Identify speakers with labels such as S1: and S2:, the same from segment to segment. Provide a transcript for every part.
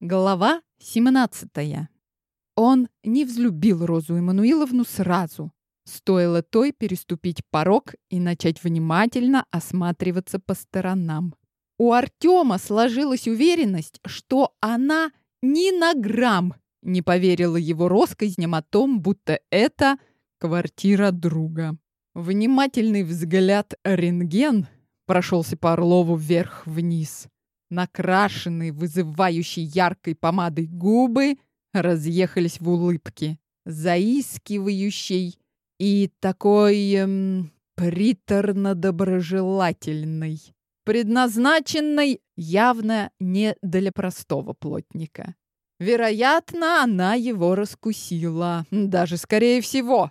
S1: Глава 17. Он не взлюбил Розу Эммануиловну сразу. Стоило той переступить порог и начать внимательно осматриваться по сторонам. У Артема сложилась уверенность, что она ни на грамм не поверила его россказням о том, будто это квартира друга. Внимательный взгляд рентген прошелся по Орлову вверх-вниз. Накрашенные, вызывающие яркой помадой губы разъехались в улыбке, заискивающей и такой эм, приторно-доброжелательной, предназначенной явно не для простого плотника. Вероятно, она его раскусила, даже скорее всего.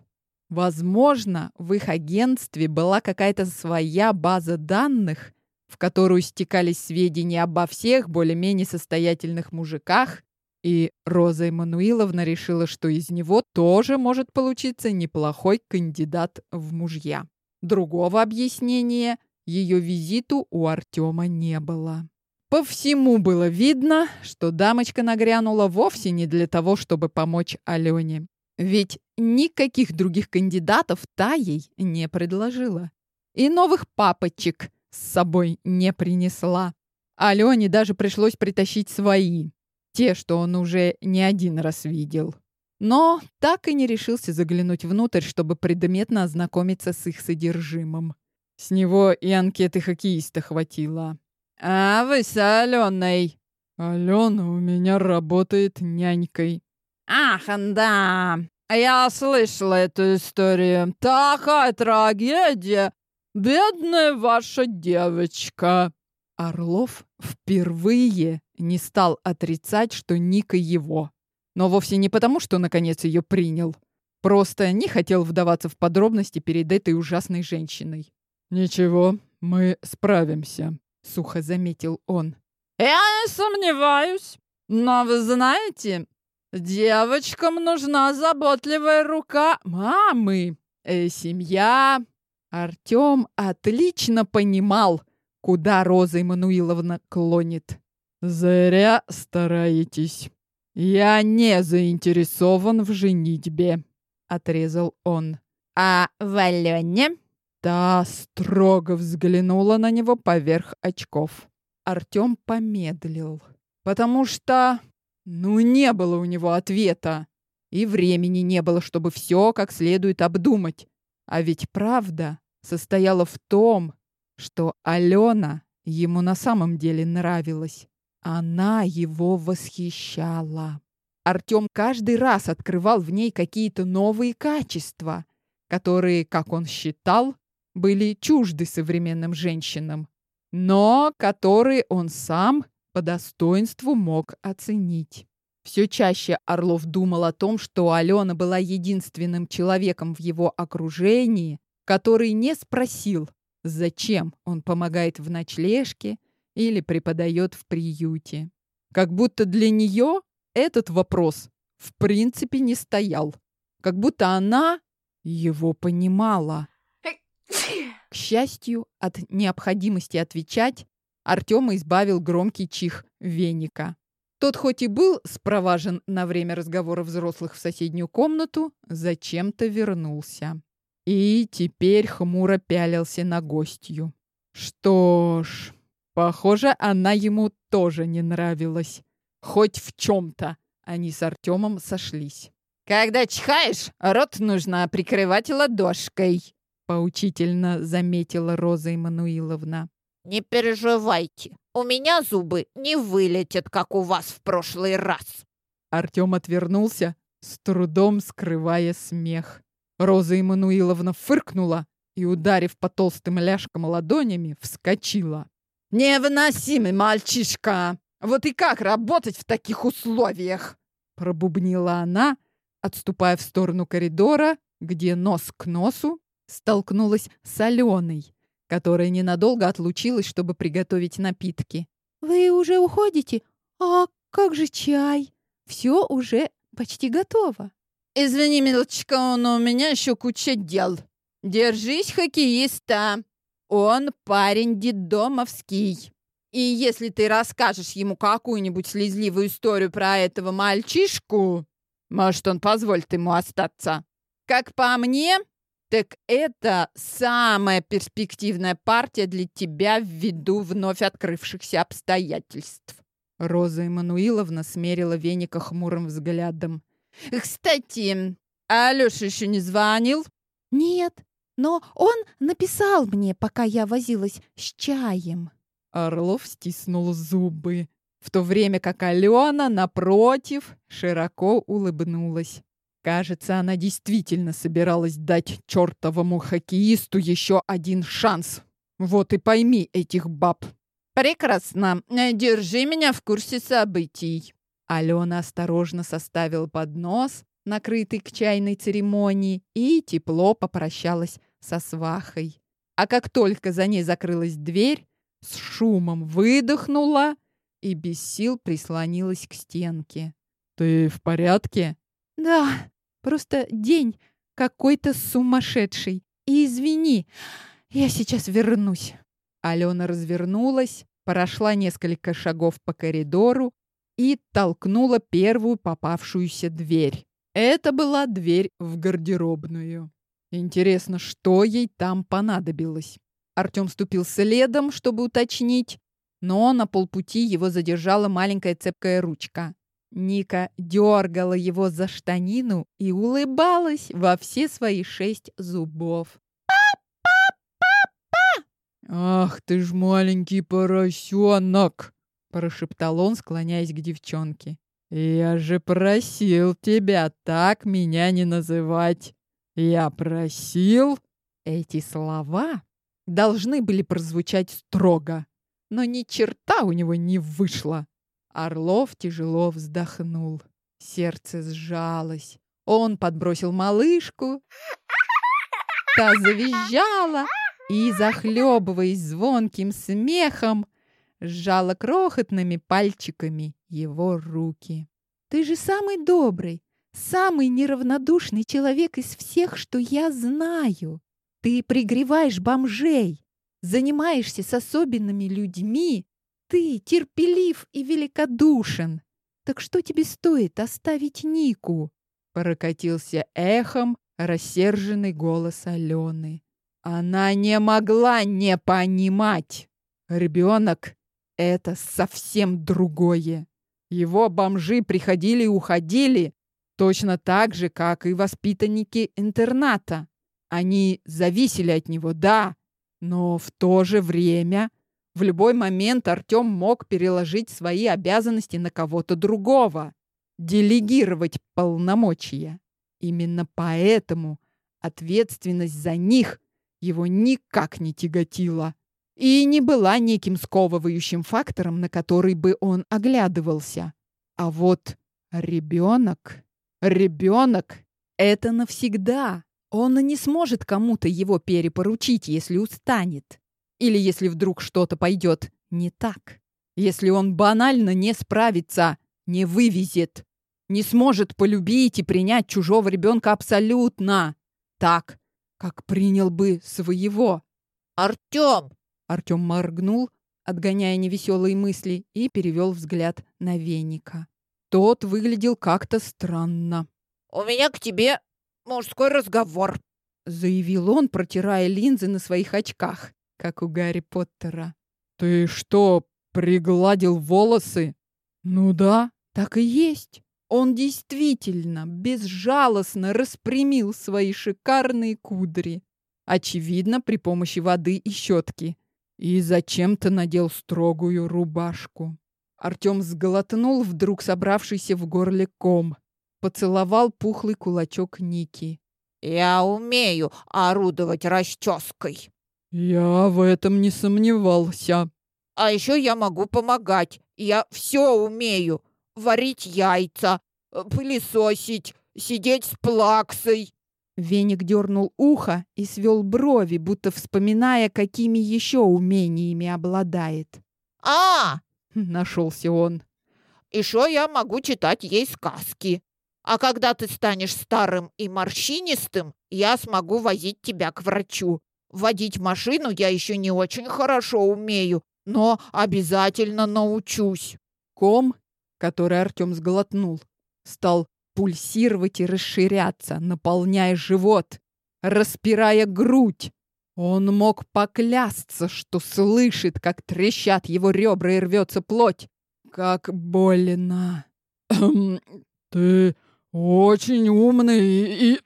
S1: Возможно, в их агентстве была какая-то своя база данных, в которую стекались сведения обо всех более-менее состоятельных мужиках, и Роза Эммануиловна решила, что из него тоже может получиться неплохой кандидат в мужья. Другого объяснения ее визиту у Артема не было. По всему было видно, что дамочка нагрянула вовсе не для того, чтобы помочь Алене. Ведь никаких других кандидатов та ей не предложила. И новых папочек с собой не принесла. Алене даже пришлось притащить свои. Те, что он уже не один раз видел. Но так и не решился заглянуть внутрь, чтобы предметно ознакомиться с их содержимым. С него и анкеты хоккеиста хватило. «А вы с Аленой?» «Алена у меня работает нянькой».
S2: «Ах, да! Я слышала эту историю. Такая трагедия! «Бедная ваша девочка!»
S1: Орлов впервые не стал отрицать, что Ника его. Но вовсе не потому, что наконец ее принял. Просто не хотел вдаваться в подробности перед этой ужасной женщиной.
S3: «Ничего, мы справимся», — сухо заметил он.
S2: «Я не сомневаюсь. Но вы знаете, девочкам нужна заботливая рука мамы.
S1: Э, семья, Артем отлично понимал, куда Роза Эммануиловна клонит.
S3: «Зря стараетесь. Я не заинтересован в женитьбе», — отрезал он.
S2: «А в Алене?»
S1: Та строго взглянула на него поверх очков. Артем помедлил, потому что, ну, не было у него ответа. И времени не было, чтобы все как следует обдумать. А ведь правда состояла в том, что Алена ему на самом деле нравилась. Она его восхищала. Артем каждый раз открывал в ней какие-то новые качества, которые, как он считал, были чужды современным женщинам, но которые он сам по достоинству мог оценить. Все чаще Орлов думал о том, что Алена была единственным человеком в его окружении, который не спросил, зачем он помогает в ночлежке или преподает в приюте. Как будто для нее этот вопрос в принципе не стоял. Как будто она его понимала. К счастью, от необходимости отвечать Артема избавил громкий чих веника. Тот хоть и был спроважен на время разговора взрослых в соседнюю комнату, зачем-то вернулся. И теперь хмуро пялился на гостью. Что ж, похоже, она ему тоже не нравилась. Хоть в чем-то они с Артемом сошлись.
S2: «Когда чихаешь, рот нужно прикрывать ладошкой», —
S1: поучительно заметила Роза Эммануиловна.
S2: «Не переживайте, у меня зубы не вылетят, как у вас в прошлый раз».
S1: Артем отвернулся, с трудом скрывая смех. Роза Эммануиловна фыркнула и, ударив по толстым ляжкам ладонями, вскочила.
S2: «Невыносимый мальчишка! Вот и как работать в таких условиях?»
S1: Пробубнила она, отступая в сторону коридора, где нос к носу столкнулась с Аленой которая ненадолго отлучилась, чтобы приготовить напитки. «Вы уже уходите? А как же чай? Все уже почти готово».
S2: «Извини, милочка, но у меня еще куча дел. Держись, хоккеиста. Он парень детдомовский.
S1: И если ты расскажешь ему какую-нибудь слезливую историю про этого мальчишку, может, он позволит ему остаться. Как по мне, так это самая перспективная партия для тебя ввиду вновь открывшихся обстоятельств. Роза Эммануиловна смерила веника хмурым взглядом. «Кстати, Алёша еще не звонил?»
S4: «Нет, но он написал мне, пока я возилась с чаем».
S1: Орлов стиснул зубы, в то время как Алена, напротив, широко улыбнулась. Кажется, она действительно собиралась дать чертовому хоккеисту еще один шанс. Вот и пойми этих баб. «Прекрасно. Держи меня в курсе событий». Алена осторожно составила поднос, накрытый к чайной церемонии, и тепло попрощалась со свахой. А как только за ней закрылась дверь, с шумом выдохнула и без сил прислонилась к стенке. «Ты в порядке?»
S4: «Да, просто день какой-то сумасшедший. И извини, я сейчас вернусь».
S1: Алена развернулась, прошла несколько шагов по коридору и толкнула первую попавшуюся дверь. Это была дверь в гардеробную. Интересно, что ей там понадобилось? Артем ступил следом, чтобы уточнить, но на полпути его задержала маленькая цепкая ручка. Ника дергала его за штанину и улыбалась во все свои шесть зубов. «Ах ты ж маленький поросенок!» – прошептал он, склоняясь к девчонке. «Я же просил тебя так меня не называть! Я просил!» Эти слова должны были прозвучать строго, но ни черта у него не вышло. Орлов тяжело вздохнул. Сердце сжалось. Он подбросил малышку. Та завизжала и, захлебываясь звонким смехом, сжала крохотными пальчиками его руки.
S4: «Ты же самый добрый, самый неравнодушный человек из всех, что я знаю. Ты пригреваешь бомжей, занимаешься с особенными людьми. Ты терпелив и великодушен. Так что тебе стоит оставить Нику?»
S1: Прокатился эхом рассерженный голос Алены. Она не могла не понимать. Ребенок — это совсем другое. Его бомжи приходили и уходили точно так же, как и воспитанники интерната. Они зависели от него, да, но в то же время в любой момент Артем мог переложить свои обязанности на кого-то другого, делегировать полномочия. Именно поэтому ответственность за них его никак не тяготила и не была неким сковывающим фактором, на который бы он оглядывался. А вот ребенок... Ребенок — это навсегда. Он не сможет кому-то его перепоручить, если устанет. Или если вдруг что-то пойдет не так. Если он банально не справится, не вывезет. Не сможет полюбить и принять чужого ребенка абсолютно. Так, как принял бы своего.
S2: «Артем!»
S1: Артем моргнул, отгоняя невеселые мысли, и перевел взгляд на веника. Тот выглядел как-то странно.
S2: «У меня к тебе мужской разговор», —
S1: заявил он, протирая линзы на своих очках, как у Гарри Поттера. «Ты что, пригладил волосы?» «Ну да, так и есть. Он действительно безжалостно распрямил свои шикарные кудри, очевидно, при помощи воды и щетки, и зачем-то надел строгую рубашку. Артем сглотнул вдруг собравшийся в горле ком, поцеловал пухлый кулачок Ники.
S2: «Я умею орудовать расческой».
S1: «Я в этом не сомневался».
S2: «А еще я могу помогать. Я все умею варить яйца, э, пылесосить, сидеть с плаксой.
S1: Веник дернул ухо и свел брови, будто вспоминая, какими еще умениями обладает.
S2: «А!»
S1: — нашелся он.
S2: «Еще я могу читать ей сказки. А когда ты станешь старым и морщинистым, я смогу возить тебя к врачу. Водить машину я еще не очень хорошо умею, но обязательно научусь.
S5: Ком, который Артем сглотнул, стал пульсировать и расширяться, наполняя живот, распирая грудь. Он мог поклясться, что слышит, как трещат его ребра и рвется плоть. Как больно. Ты очень умный и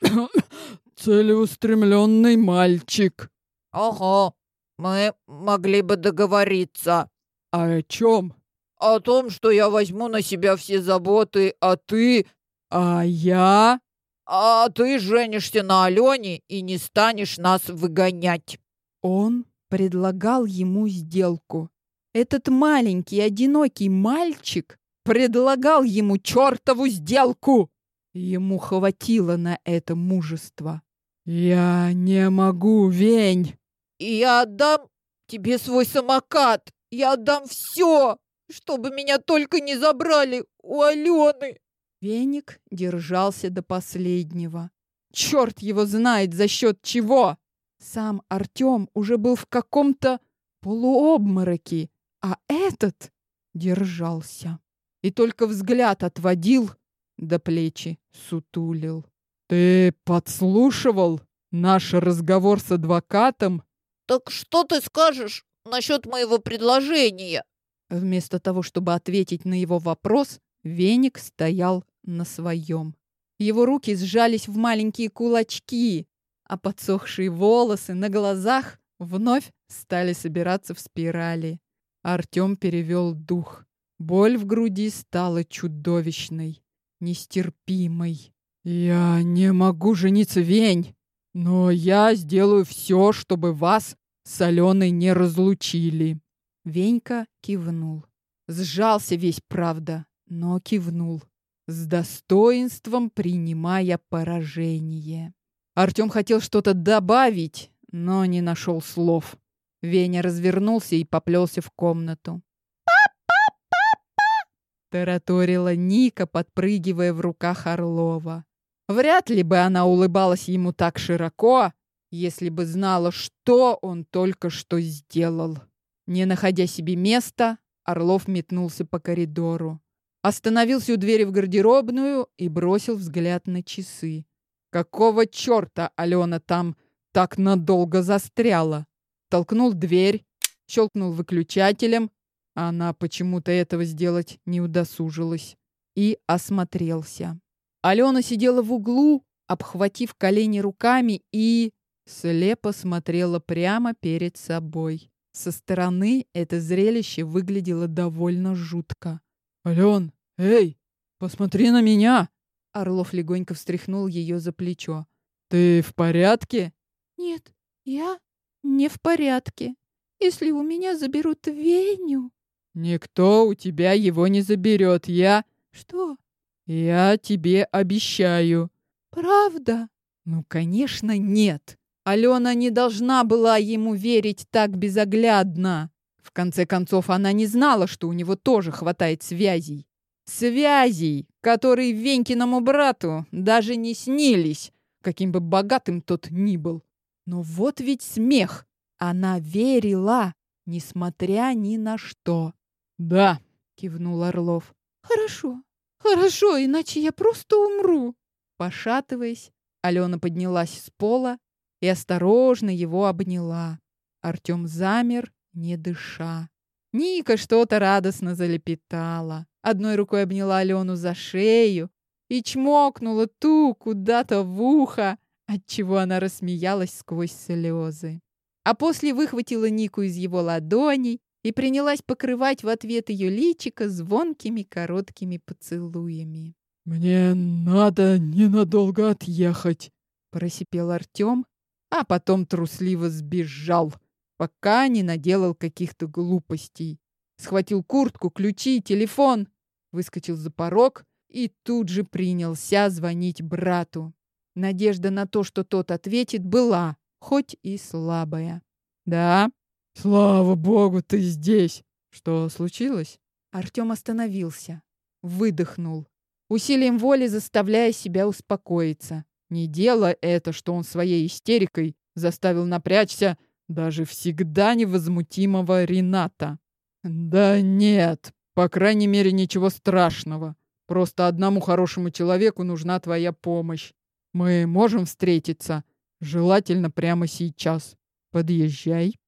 S5: целеустремленный мальчик.
S2: Ага, мы могли бы договориться.
S5: А о чем?
S2: О том, что я возьму на себя все заботы, а ты...
S5: А я?
S2: А ты женишься на Алене и не станешь нас выгонять.
S1: Он предлагал ему сделку. Этот маленький, одинокий мальчик предлагал ему чертову сделку. Ему хватило на это мужества.
S5: «Я не могу, Вень!»
S2: «И я отдам тебе свой самокат! Я отдам все, чтобы меня только не забрали у Алены!»
S1: Веник держался до последнего. Черт его знает, за счет чего! Сам Артем уже был в каком-то полуобмороке, а этот держался. И только взгляд отводил, до плечи сутулил.
S5: «Ты подслушивал наш разговор с адвокатом?»
S2: «Так что ты скажешь насчет моего предложения?»
S1: Вместо того, чтобы ответить на его вопрос, Веник стоял на своем. Его руки сжались в маленькие кулачки, а подсохшие волосы на глазах вновь стали собираться в спирали. Артем перевел дух. Боль в груди стала чудовищной, нестерпимой.
S5: «Я не могу жениться, Вень, но я сделаю все, чтобы вас с Аленой не разлучили».
S1: Венька кивнул. Сжался весь, правда, но кивнул с достоинством принимая поражение. Артем хотел что-то добавить, но не нашел слов. Веня развернулся и поплелся в комнату.
S2: «Папа, папа!»
S1: тараторила Ника, подпрыгивая в руках Орлова. Вряд ли бы она улыбалась ему так широко, если бы знала, что он только что сделал. Не находя себе места, Орлов метнулся по коридору. Остановился у двери в гардеробную и бросил взгляд на часы. Какого черта Алена там так надолго застряла? Толкнул дверь, щелкнул выключателем. Она почему-то этого сделать не удосужилась. И осмотрелся. Алена сидела в углу, обхватив колени руками и слепо смотрела прямо перед собой. Со стороны это зрелище выглядело довольно жутко.
S5: «Ален, эй, посмотри на меня!»
S1: Орлов легонько встряхнул ее за плечо.
S5: «Ты в порядке?»
S1: «Нет, я не в порядке. Если у меня заберут Веню...»
S5: «Никто у тебя его не заберет, я...»
S1: «Что?»
S5: «Я тебе обещаю».
S1: «Правда?»
S5: «Ну, конечно, нет.
S1: Алена не должна была ему верить так безоглядно. В конце концов, она не знала, что у него тоже хватает связей. Связей, которые Венькиному брату даже не снились, каким бы богатым тот ни был. Но вот ведь смех. Она верила, несмотря ни на что.
S5: «Да», —
S1: кивнул Орлов. «Хорошо, хорошо, иначе я просто умру». Пошатываясь, Алена поднялась с пола и осторожно его обняла. Артем замер, не дыша. Ника что-то радостно залепетала. Одной рукой обняла Алену за шею и чмокнула ту куда-то в ухо, отчего она рассмеялась сквозь слезы. А после выхватила Нику из его ладоней и принялась покрывать в ответ ее личико звонкими короткими поцелуями.
S5: «Мне надо ненадолго отъехать», —
S1: просипел Артем, а потом трусливо сбежал, пока не наделал каких-то глупостей. Схватил куртку, ключи, телефон, выскочил за порог и тут же принялся звонить брату. Надежда на то, что тот ответит, была, хоть и слабая. «Да?»
S5: «Слава богу, ты здесь!» «Что случилось?»
S1: Артем остановился, выдохнул, усилием воли заставляя себя успокоиться. Не дело это, что он своей истерикой заставил напрячься даже всегда невозмутимого Рената. Да нет, по крайней мере, ничего страшного. Просто одному хорошему человеку нужна твоя помощь. Мы можем встретиться, желательно прямо сейчас. Подъезжай.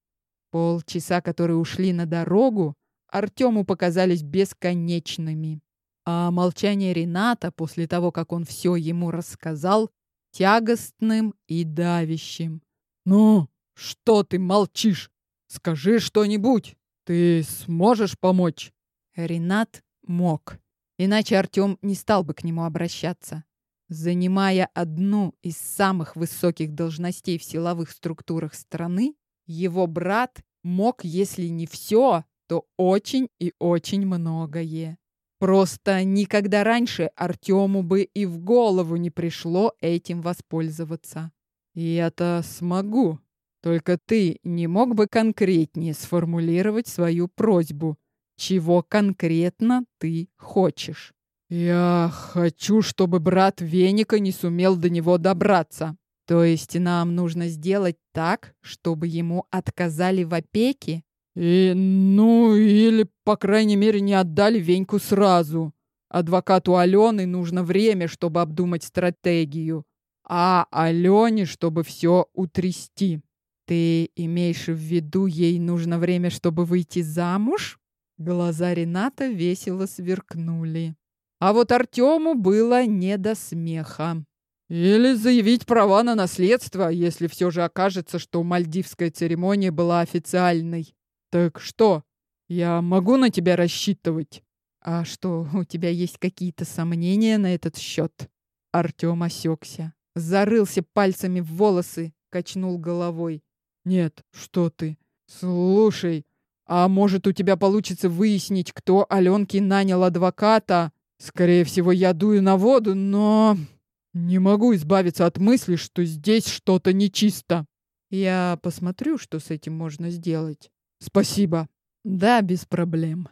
S4: Полчаса, которые ушли на дорогу, Артему показались бесконечными. А молчание Рената после того, как он все ему рассказал, тягостным и давящим.
S1: «Ну, что ты молчишь? Скажи что-нибудь. Ты сможешь помочь?»
S4: Ренат мог. Иначе Артем не стал бы к нему обращаться. Занимая одну из самых высоких должностей в силовых структурах страны, его брат мог, если не все, то очень и очень многое. Просто никогда раньше Артему бы и в голову не пришло этим воспользоваться.
S1: «Я-то смогу. Только ты не мог бы конкретнее сформулировать свою просьбу. Чего конкретно ты хочешь?» «Я хочу, чтобы брат Веника не сумел до него добраться.
S4: То есть нам нужно сделать так, чтобы ему отказали в опеке?
S1: И, ну, или, по крайней мере, не отдали Веньку сразу. Адвокату Алены нужно время, чтобы обдумать стратегию. А Алене, чтобы все утрясти.
S4: Ты имеешь в виду, ей нужно время, чтобы выйти замуж? Глаза Рената весело сверкнули. А вот Артему было не до смеха.
S1: Или заявить права на наследство, если все же окажется, что мальдивская церемония была официальной. Так что, я могу на тебя рассчитывать?
S4: А что, у тебя есть какие-то сомнения на этот счет? Артем осекся, зарылся пальцами в волосы, качнул головой.
S1: Нет, что ты. Слушай, а может у тебя получится выяснить, кто Аленке нанял адвоката? Скорее всего, я дую на воду, но... Не могу избавиться от мысли, что здесь что-то нечисто.
S4: Я посмотрю, что с этим можно сделать.
S1: Спасибо.
S4: Да, без проблем.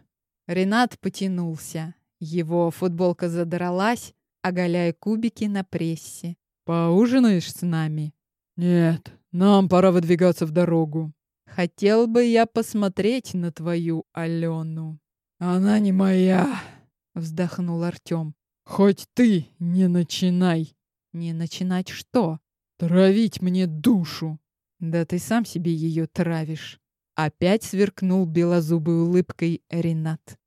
S4: Ренат потянулся. Его футболка задралась, оголяя кубики на прессе.
S1: Поужинаешь с нами? Нет, нам пора выдвигаться в дорогу.
S4: Хотел бы я посмотреть на твою Алену.
S1: Она не моя,
S4: вздохнул Артем.
S1: Хоть ты не начинай.
S4: Не начинать что?
S1: Травить мне душу.
S4: Да ты сам себе ее травишь. Опять сверкнул белозубой улыбкой Ренат.